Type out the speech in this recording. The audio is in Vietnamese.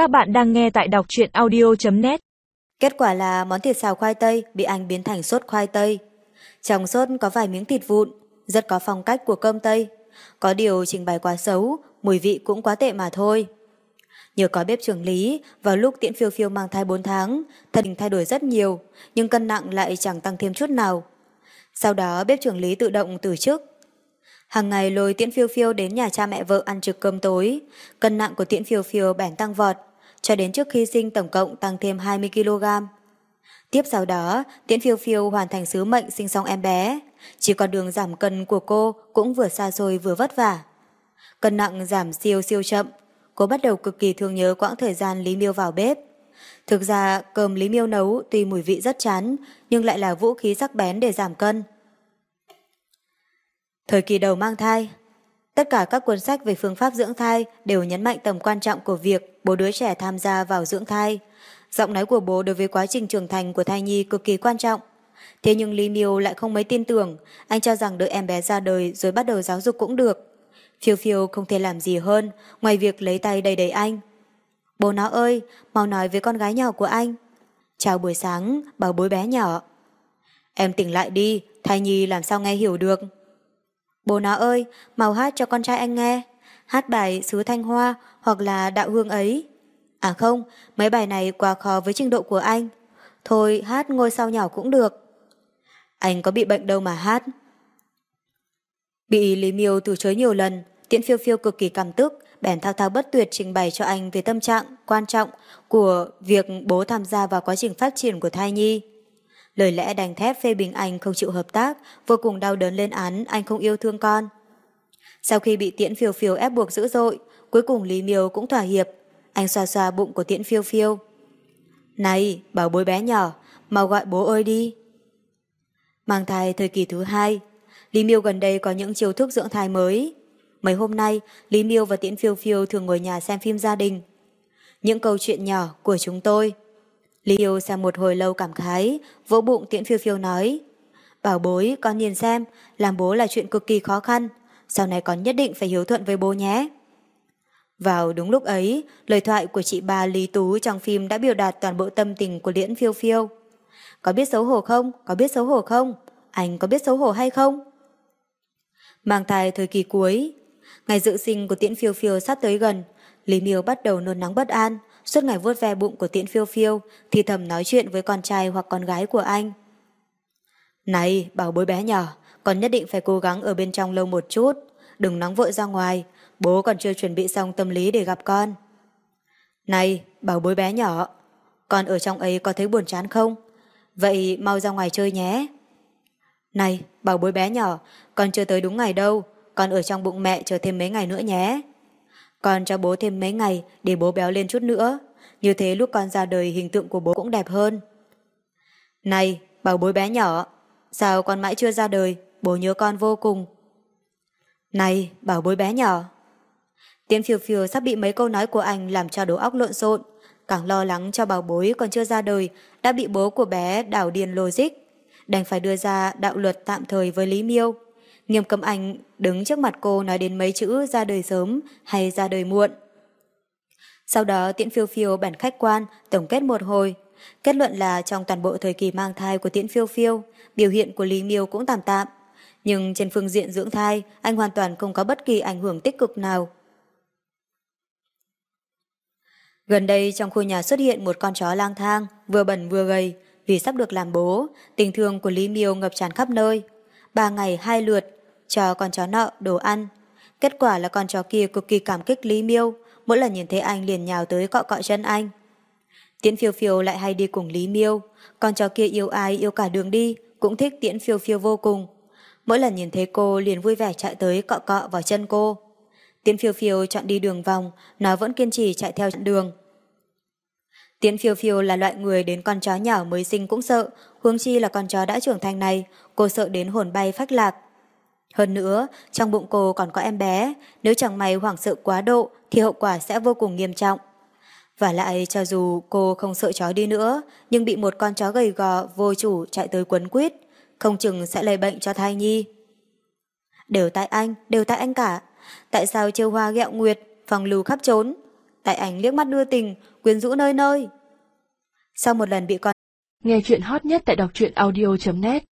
Các bạn đang nghe tại đọc truyện audio.net Kết quả là món thịt xào khoai tây bị anh biến thành sốt khoai tây. Trong sốt có vài miếng thịt vụn, rất có phong cách của cơm Tây. Có điều trình bày quá xấu, mùi vị cũng quá tệ mà thôi. Nhờ có bếp trưởng lý, vào lúc tiễn phiêu phiêu mang thai 4 tháng, thân hình thay đổi rất nhiều, nhưng cân nặng lại chẳng tăng thêm chút nào. Sau đó bếp trưởng lý tự động từ chức. Hàng ngày lôi tiễn phiêu phiêu đến nhà cha mẹ vợ ăn trực cơm tối, cân nặng của tiễn phiêu phiêu bèn tăng vọt, cho đến trước khi sinh tổng cộng tăng thêm 20kg. Tiếp sau đó, tiễn phiêu phiêu hoàn thành sứ mệnh sinh xong em bé, chỉ còn đường giảm cân của cô cũng vừa xa xôi vừa vất vả. Cân nặng giảm siêu siêu chậm, cô bắt đầu cực kỳ thương nhớ quãng thời gian Lý Miêu vào bếp. Thực ra, cơm Lý Miêu nấu tuy mùi vị rất chán, nhưng lại là vũ khí sắc bén để giảm cân. Thời kỳ đầu mang thai Tất cả các cuốn sách về phương pháp dưỡng thai đều nhấn mạnh tầm quan trọng của việc bố đứa trẻ tham gia vào dưỡng thai. Giọng nói của bố đối với quá trình trưởng thành của thai nhi cực kỳ quan trọng. Thế nhưng Lý Miêu lại không mấy tin tưởng, anh cho rằng đợi em bé ra đời rồi bắt đầu giáo dục cũng được. Phiêu phiêu không thể làm gì hơn, ngoài việc lấy tay đầy đầy anh. Bố nó ơi, mau nói với con gái nhỏ của anh. Chào buổi sáng, bảo bối bé nhỏ. Em tỉnh lại đi, thai nhi làm sao nghe hiểu được. Bố nó ơi, mau hát cho con trai anh nghe. Hát bài Sứ Thanh Hoa hoặc là Đạo Hương ấy. À không, mấy bài này quá khó với trình độ của anh. Thôi hát ngôi sao nhỏ cũng được. Anh có bị bệnh đâu mà hát. Bị Lý Miêu từ chối nhiều lần, Tiễn Phiêu Phiêu cực kỳ cảm tức, bèn thao thao bất tuyệt trình bày cho anh về tâm trạng quan trọng của việc bố tham gia vào quá trình phát triển của thai nhi. Lời lẽ đành thép phê bình anh không chịu hợp tác, vô cùng đau đớn lên án anh không yêu thương con. Sau khi bị tiễn phiêu phiêu ép buộc dữ dội, cuối cùng Lý Miêu cũng thỏa hiệp. Anh xoa xoa bụng của tiễn phiêu phiêu. Này, bảo bối bé nhỏ, mau gọi bố ơi đi. Mang thai thời kỳ thứ hai, Lý Miêu gần đây có những chiêu thức dưỡng thai mới. Mấy hôm nay, Lý Miêu và Tiễn Phiêu Phiêu thường ngồi nhà xem phim gia đình. Những câu chuyện nhỏ của chúng tôi Lý Yêu xem một hồi lâu cảm khái, vỗ bụng tiễn phiêu phiêu nói. Bảo bối, con nhìn xem, làm bố là chuyện cực kỳ khó khăn, sau này con nhất định phải hiếu thuận với bố nhé. Vào đúng lúc ấy, lời thoại của chị bà Lý Tú trong phim đã biểu đạt toàn bộ tâm tình của Liễn Phiêu Phiêu. Có biết xấu hổ không? Có biết xấu hổ không? Anh có biết xấu hổ hay không? Mang thai thời kỳ cuối, ngày dự sinh của Tiễn Phiêu Phiêu sắp tới gần, Lý Miêu bắt đầu nôn nóng bất an, suốt ngày vuốt ve bụng của tiễn phiêu phiêu, thì thầm nói chuyện với con trai hoặc con gái của anh. Này, bảo bối bé nhỏ, con nhất định phải cố gắng ở bên trong lâu một chút, đừng nóng vội ra ngoài, bố còn chưa chuẩn bị xong tâm lý để gặp con. Này, bảo bối bé nhỏ, con ở trong ấy có thấy buồn chán không? Vậy mau ra ngoài chơi nhé. Này, bảo bối bé nhỏ, con chưa tới đúng ngày đâu, con ở trong bụng mẹ chờ thêm mấy ngày nữa nhé. Con cho bố thêm mấy ngày để bố béo lên chút nữa. Như thế lúc con ra đời hình tượng của bố cũng đẹp hơn. Này, bảo bối bé nhỏ, sao con mãi chưa ra đời, bố nhớ con vô cùng. Này, bảo bối bé nhỏ. Tiến phiêu phiêu sắp bị mấy câu nói của anh làm cho đầu óc lộn xộn, càng lo lắng cho bảo bối còn chưa ra đời đã bị bố của bé đảo điền logic, đành phải đưa ra đạo luật tạm thời với Lý Miêu. Nghiêm cấm anh đứng trước mặt cô nói đến mấy chữ ra đời sớm hay ra đời muộn. Sau đó Tiễn Phiêu Phiêu bản khách quan tổng kết một hồi. Kết luận là trong toàn bộ thời kỳ mang thai của Tiễn Phiêu Phiêu, biểu hiện của Lý Miêu cũng tạm tạm. Nhưng trên phương diện dưỡng thai, anh hoàn toàn không có bất kỳ ảnh hưởng tích cực nào. Gần đây trong khu nhà xuất hiện một con chó lang thang, vừa bẩn vừa gầy, vì sắp được làm bố, tình thương của Lý Miêu ngập tràn khắp nơi. Ba ngày hai lượt, cho con chó nợ đồ ăn. Kết quả là con chó kia cực kỳ cảm kích Lý Miêu, mỗi lần nhìn thấy anh liền nhào tới cọ cọ chân anh. Tiễn phiêu phiêu lại hay đi cùng Lý Miêu, con chó kia yêu ai yêu cả đường đi, cũng thích tiễn phiêu phiêu vô cùng. Mỗi lần nhìn thấy cô liền vui vẻ chạy tới cọ cọ vào chân cô. Tiễn phiêu phiêu chọn đi đường vòng, nó vẫn kiên trì chạy theo đường. Tiễn phiêu phiêu là loại người đến con chó nhỏ mới sinh cũng sợ, huống chi là con chó đã trưởng thành này, cô sợ đến hồn bay phách lạc. Hơn nữa, trong bụng cô còn có em bé, nếu chẳng may hoảng sợ quá độ thì hậu quả sẽ vô cùng nghiêm trọng. Và lại cho dù cô không sợ chó đi nữa, nhưng bị một con chó gầy gò vô chủ chạy tới quấn quýt, không chừng sẽ lây bệnh cho thai nhi. Đều tại anh, đều tại anh cả. Tại sao chiêu hoa ghẹo nguyệt, phòng lưu khắp trốn? tại anh liếc mắt đưa tình, quyến rũ nơi nơi. Sau một lần bị con Nghe chuyện hot nhất tại đọc truyện audio.net